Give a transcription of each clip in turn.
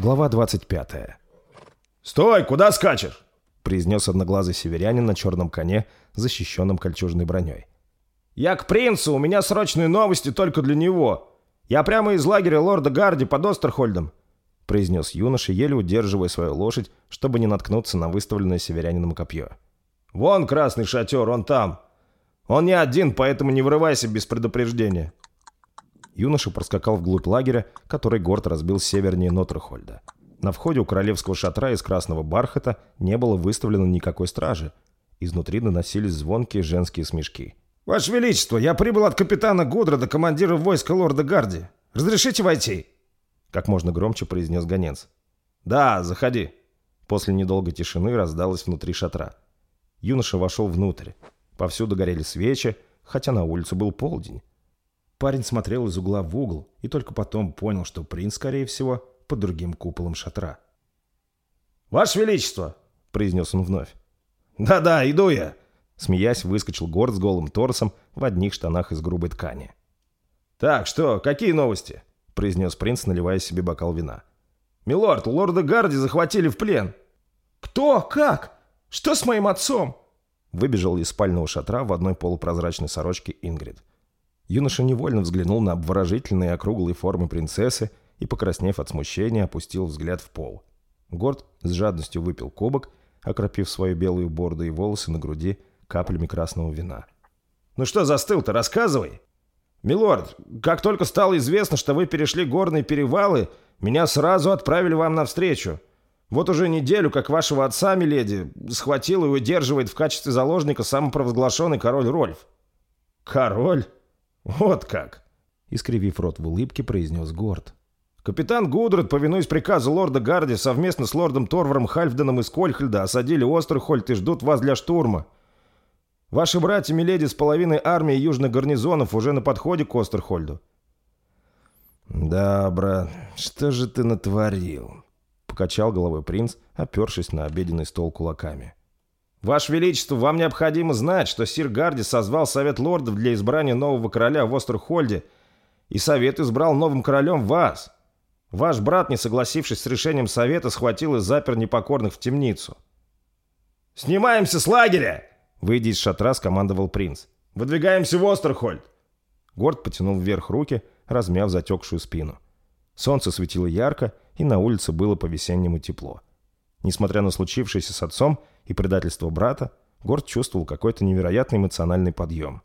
Глава 25. «Стой! Куда скачешь?» — произнес одноглазый северянин на черном коне, защищенном кольчужной броней. «Я к принцу! У меня срочные новости только для него! Я прямо из лагеря лорда Гарди под Остерхольдом!» — произнес юноша, еле удерживая свою лошадь, чтобы не наткнуться на выставленное северянином копье. «Вон красный шатер, он там! Он не один, поэтому не врывайся без предупреждения!» Юноша проскакал вглубь лагеря, который Горд разбил севернее Нотрхольда. На входе у королевского шатра из красного бархата не было выставлено никакой стражи. Изнутри доносились звонкие женские смешки. «Ваше Величество, я прибыл от капитана Гудрода, командира войска лорда Гарди. Разрешите войти?» Как можно громче произнес гонец. «Да, заходи». После недолгой тишины раздалось внутри шатра. Юноша вошел внутрь. Повсюду горели свечи, хотя на улице был полдень. Парень смотрел из угла в угол и только потом понял, что принц, скорее всего, под другим куполом шатра. «Ваше Величество!» — произнес он вновь. «Да-да, иду я!» Смеясь, выскочил Горд с голым торсом в одних штанах из грубой ткани. «Так, что, какие новости?» — произнес принц, наливая себе бокал вина. «Милорд, лорда Гарди захватили в плен!» «Кто? Как? Что с моим отцом?» Выбежал из спального шатра в одной полупрозрачной сорочке Ингрид. Юноша невольно взглянул на обворожительные округлые формы принцессы и, покраснев от смущения, опустил взгляд в пол. Горд с жадностью выпил кубок, окропив свою белую борду и волосы на груди каплями красного вина. «Ну что застыл-то, рассказывай!» «Милорд, как только стало известно, что вы перешли горные перевалы, меня сразу отправили вам навстречу. Вот уже неделю, как вашего отца, миледи, схватил и удерживает в качестве заложника самопровозглашенный король Рольф». «Король?» «Вот как!» — искривив рот в улыбке, произнес Горд. «Капитан Гудред, повинуясь приказу лорда Гарди, совместно с лордом Торваром Хальфденом из Кольхельда осадили Остерхольд и ждут вас для штурма. Ваши братья Миледи с половиной армии южных гарнизонов уже на подходе к Остерхольду». «Да, брат, что же ты натворил?» — покачал головой принц, опершись на обеденный стол кулаками. «Ваше Величество, вам необходимо знать, что сир Гарди созвал Совет Лордов для избрания нового короля в Остерхольде, и Совет избрал новым королем вас. Ваш брат, не согласившись с решением Совета, схватил и запер непокорных в темницу». «Снимаемся с лагеря!» Выйдя из шатра, скомандовал принц. «Выдвигаемся в Остерхольд!» Горд потянул вверх руки, размяв затекшую спину. Солнце светило ярко, и на улице было по-весеннему тепло. Несмотря на случившееся с отцом и предательство брата, Горд чувствовал какой-то невероятный эмоциональный подъем.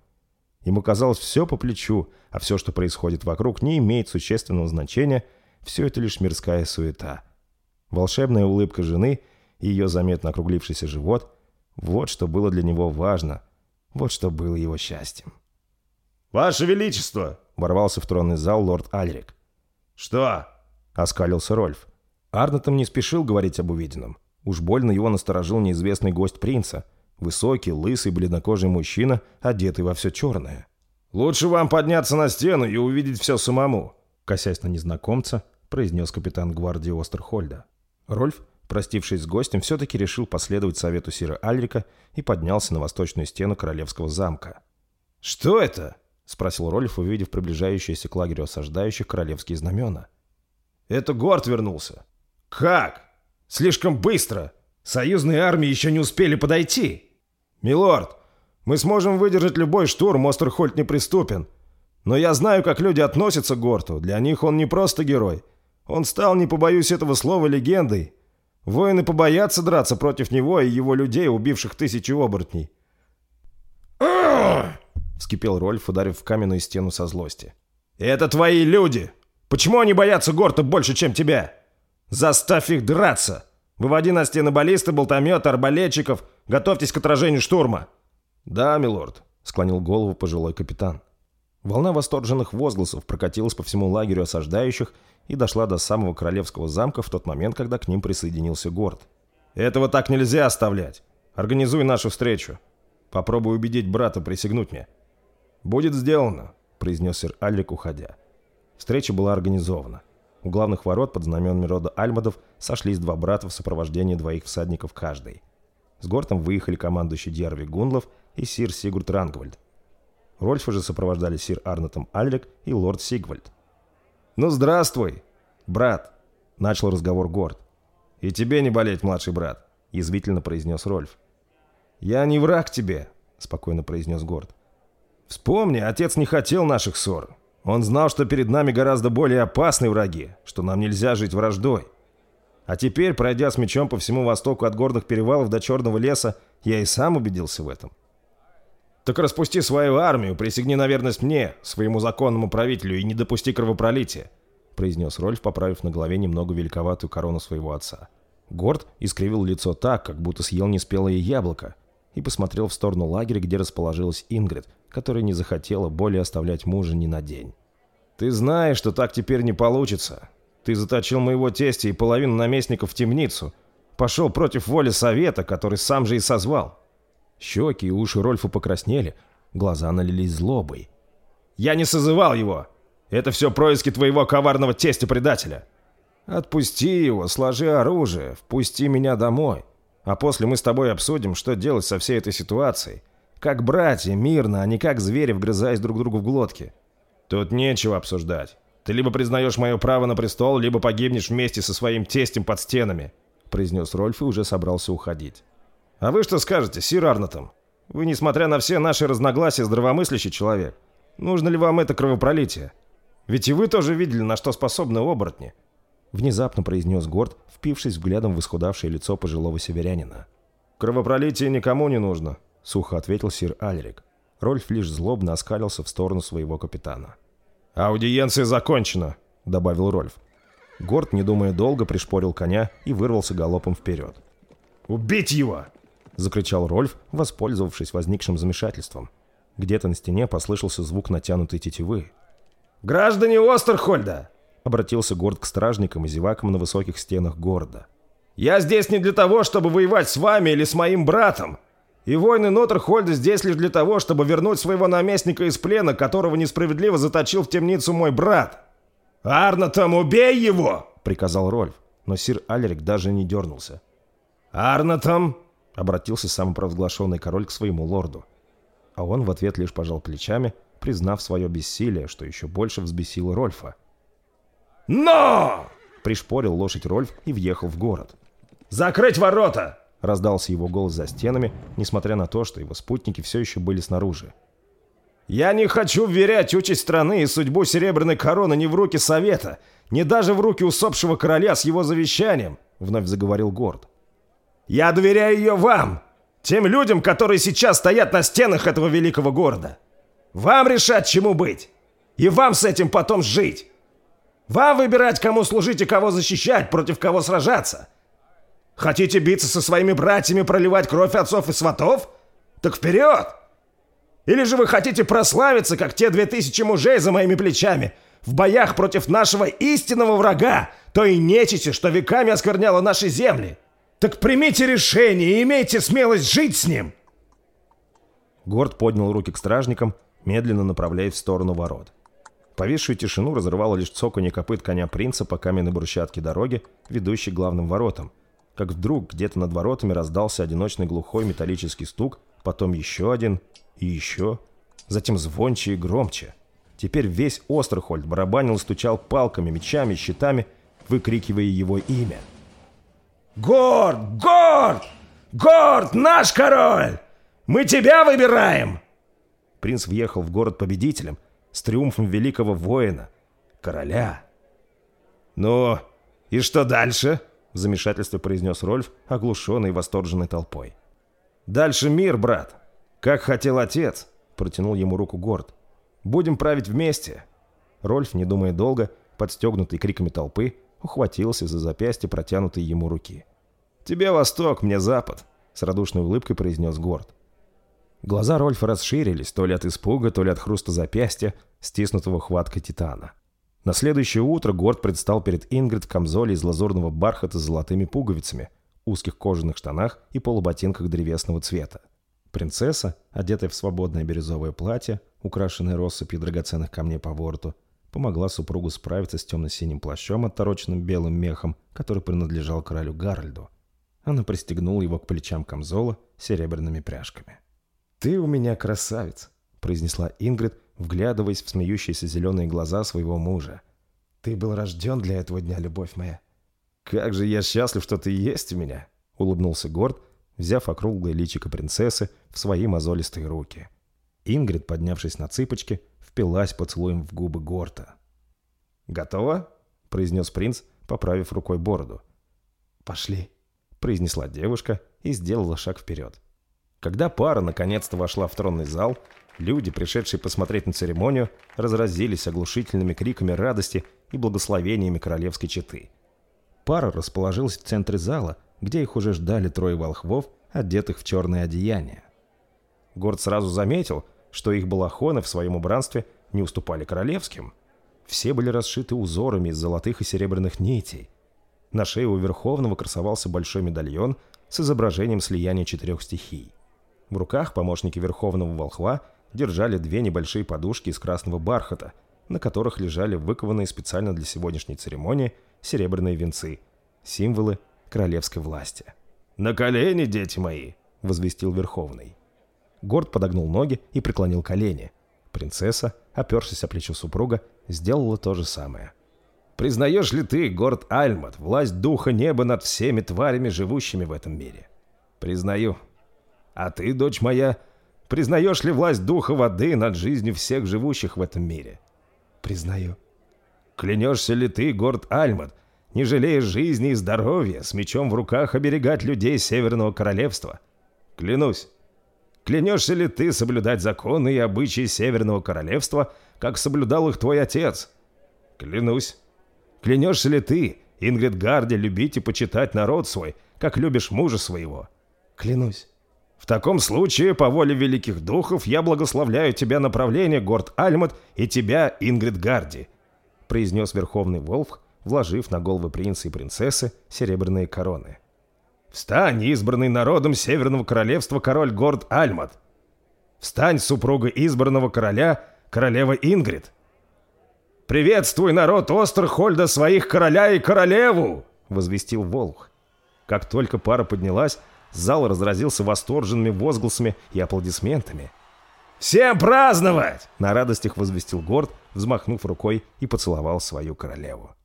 Ему казалось все по плечу, а все, что происходит вокруг, не имеет существенного значения, все это лишь мирская суета. Волшебная улыбка жены и ее заметно округлившийся живот – вот что было для него важно, вот что было его счастьем. «Ваше Величество!» – ворвался в тронный зал лорд Альрик. «Что?» – оскалился Рольф. Арнотом не спешил говорить об увиденном. Уж больно его насторожил неизвестный гость принца. Высокий, лысый, бледнокожий мужчина, одетый во все черное. «Лучше вам подняться на стену и увидеть все самому», косясь на незнакомца, произнес капитан гвардии Остерхольда. Рольф, простившись с гостем, все-таки решил последовать совету Сира Альрика и поднялся на восточную стену королевского замка. «Что это?» — спросил Рольф, увидев приближающиеся к лагерю осаждающих королевские знамена. «Это Горд вернулся». «Как? Слишком быстро! Союзные армии еще не успели подойти!» «Милорд, мы сможем выдержать любой штурм, Остерхольд неприступен. Но я знаю, как люди относятся к Горту. Для них он не просто герой. Он стал, не побоюсь этого слова, легендой. Воины побоятся драться против него и его людей, убивших тысячи оборотней». вскипел Рольф, ударив в каменную стену со злости. «Это твои люди! Почему они боятся Горта больше, чем тебя?» Заставь их драться! Выводи на стены баллисты, болтометы, арбалетчиков. Готовьтесь к отражению штурма!» «Да, милорд», — склонил голову пожилой капитан. Волна восторженных возгласов прокатилась по всему лагерю осаждающих и дошла до самого королевского замка в тот момент, когда к ним присоединился Горд. «Этого так нельзя оставлять. Организуй нашу встречу. Попробуй убедить брата присягнуть мне». «Будет сделано», — произнес сэр Алик, уходя. Встреча была организована. У главных ворот под знаменами рода Альмадов сошлись два брата в сопровождении двоих всадников каждый. С Гортом выехали командующий Дьярви Гундлов и сир Сигурд Рангвальд. Рольфа же сопровождали сир Арнотом Альрик и лорд Сигвальд. «Ну, здравствуй, брат!» — начал разговор Горд. «И тебе не болеть, младший брат», — язвительно произнес Рольф. «Я не враг тебе», — спокойно произнес Горд. «Вспомни, отец не хотел наших ссор. Он знал, что перед нами гораздо более опасные враги, что нам нельзя жить враждой. А теперь, пройдя с мечом по всему востоку от горных перевалов до Черного леса, я и сам убедился в этом. «Так распусти свою армию, присягни на верность мне, своему законному правителю, и не допусти кровопролития», произнес Рольф, поправив на голове немного великоватую корону своего отца. Горд искривил лицо так, как будто съел неспелое яблоко, и посмотрел в сторону лагеря, где расположилась Ингрид, которая не захотела более оставлять мужа ни на день. «Ты знаешь, что так теперь не получится. Ты заточил моего тестя и половину наместников в темницу. Пошел против воли совета, который сам же и созвал. Щеки и уши Рольфа покраснели, глаза налились злобой. «Я не созывал его! Это все происки твоего коварного тестя-предателя! Отпусти его, сложи оружие, впусти меня домой, а после мы с тобой обсудим, что делать со всей этой ситуацией. Как братья, мирно, а не как звери, вгрызаясь друг другу в глотки. Тут нечего обсуждать. Ты либо признаешь мое право на престол, либо погибнешь вместе со своим тестем под стенами», произнес Рольф и уже собрался уходить. А вы что скажете, сир Арнотом? Вы, несмотря на все наши разногласия, здравомыслящий человек. Нужно ли вам это кровопролитие? Ведь и вы тоже видели, на что способны оборотни. Внезапно произнес Горд, впившись взглядом в исхудавшее лицо пожилого северянина. «Кровопролитие никому не нужно», — сухо ответил сир Альрик. Рольф лишь злобно оскалился в сторону своего капитана. «Аудиенция закончена», — добавил Рольф. Горд, не думая долго, пришпорил коня и вырвался галопом вперед. «Убить его!» — закричал Рольф, воспользовавшись возникшим замешательством. Где-то на стене послышался звук натянутой тетивы. «Граждане Остерхольда!» — обратился Горд к стражникам и зевакам на высоких стенах города. «Я здесь не для того, чтобы воевать с вами или с моим братом. И воины Ноттерхольда здесь лишь для того, чтобы вернуть своего наместника из плена, которого несправедливо заточил в темницу мой брат. «Арнатом, убей его!» — приказал Рольф, но сир Алерик даже не дернулся. «Арнатом!» — обратился самопровозглашенный король к своему лорду. А он в ответ лишь пожал плечами, признав свое бессилие, что еще больше взбесило Рольфа. «Но!» — пришпорил лошадь Рольф и въехал в город. «Закрыть ворота!» — раздался его голос за стенами, несмотря на то, что его спутники все еще были снаружи. «Я не хочу вверять участь страны и судьбу Серебряной Короны ни в руки Совета, ни даже в руки усопшего короля с его завещанием», — вновь заговорил Горд. Я доверяю ее вам, тем людям, которые сейчас стоят на стенах этого великого города. Вам решать, чему быть. И вам с этим потом жить. Вам выбирать, кому служить и кого защищать, против кого сражаться. Хотите биться со своими братьями, проливать кровь отцов и сватов? Так вперед! Или же вы хотите прославиться, как те две тысячи мужей за моими плечами, в боях против нашего истинного врага, той нечисти, что веками оскверняла наши земли? Так примите решение и имейте смелость жить с ним!» Горд поднял руки к стражникам, медленно направляясь в сторону ворот. Повисшую тишину разрывало лишь цоканье копыт коня принца по каменной брусчатке дороги, ведущей к главным воротам. Как вдруг где-то над воротами раздался одиночный глухой металлический стук, потом еще один и еще, затем звонче и громче. Теперь весь Остерхольд барабанил и стучал палками, мечами, щитами, выкрикивая его имя — «Горд! Горд! Горд, наш король! Мы тебя выбираем!» Принц въехал в город победителем, с триумфом великого воина, короля. «Ну, и что дальше?» — в замешательстве произнес Рольф, оглушенный восторженной толпой. «Дальше мир, брат. Как хотел отец», — протянул ему руку Горд. «Будем править вместе». Рольф, не думая долго, подстегнутый криками толпы, ухватился за запястье протянутой ему руки. «Тебе восток, мне запад», — с радушной улыбкой произнес Горд. Глаза Рольфа расширились, то ли от испуга, то ли от хруста запястья, стиснутого хваткой титана. На следующее утро Горд предстал перед Ингрид в камзоле из лазурного бархата с золотыми пуговицами, узких кожаных штанах и полуботинках древесного цвета. Принцесса, одетая в свободное бирюзовое платье, украшенное россыпью драгоценных камней по борту, помогла супругу справиться с темно-синим плащом, оттороченным белым мехом, который принадлежал королю Гарольду. Она пристегнула его к плечам камзола серебряными пряжками. «Ты у меня красавец», — произнесла Ингрид, вглядываясь в смеющиеся зеленые глаза своего мужа. «Ты был рожден для этого дня, любовь моя. «Как же я счастлив, что ты есть у меня!» — улыбнулся Горд, взяв округлое личико принцессы в свои мозолистые руки. Ингрид, поднявшись на цыпочки, впилась поцелуем в губы Горта. «Готово?» — произнес принц, поправив рукой бороду. «Пошли», — произнесла девушка и сделала шаг вперед. Когда пара наконец-то вошла в тронный зал, люди, пришедшие посмотреть на церемонию, разразились оглушительными криками радости и благословениями королевской четы. Пара расположилась в центре зала, где их уже ждали трое волхвов, одетых в черное одеяние. Горд сразу заметил, что их балахоны в своем убранстве не уступали королевским. Все были расшиты узорами из золотых и серебряных нитей. На шее у Верховного красовался большой медальон с изображением слияния четырех стихий. В руках помощники Верховного Волхва держали две небольшие подушки из красного бархата, на которых лежали выкованные специально для сегодняшней церемонии серебряные венцы, символы королевской власти. «На колени, дети мои!» — возвестил Верховный. Горд подогнул ноги и преклонил колени. Принцесса, опершись о плечо супруга, сделала то же самое. «Признаешь ли ты, Горд Альмат, власть духа неба над всеми тварями, живущими в этом мире?» «Признаю». «А ты, дочь моя, признаешь ли власть духа воды над жизнью всех живущих в этом мире?» «Признаю». «Клянешься ли ты, Горд Альмат, не жалея жизни и здоровья, с мечом в руках оберегать людей Северного Королевства?» «Клянусь». Клянешься ли ты соблюдать законы и обычаи Северного Королевства, как соблюдал их твой отец? Клянусь. Клянешься ли ты, Ингрид Гарди, любить и почитать народ свой, как любишь мужа своего? Клянусь. В таком случае, по воле великих духов, я благословляю тебя направление, Горд Альмат, и тебя, Ингрид Гарди, произнес Верховный Волф, вложив на головы принца и принцессы серебряные короны. Встань, избранный народом Северного Королевства король Горд Альмат. Встань, супруга избранного короля, королева Ингрид. «Приветствуй, народ Остерхольда, своих короля и королеву!» — возвестил Волх. Как только пара поднялась, зал разразился восторженными возгласами и аплодисментами. «Всем праздновать!» — на радостях возвестил Горд, взмахнув рукой и поцеловал свою королеву.